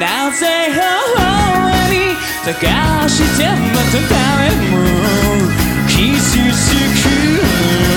ぜなぜ母に探してまた誰も傷つく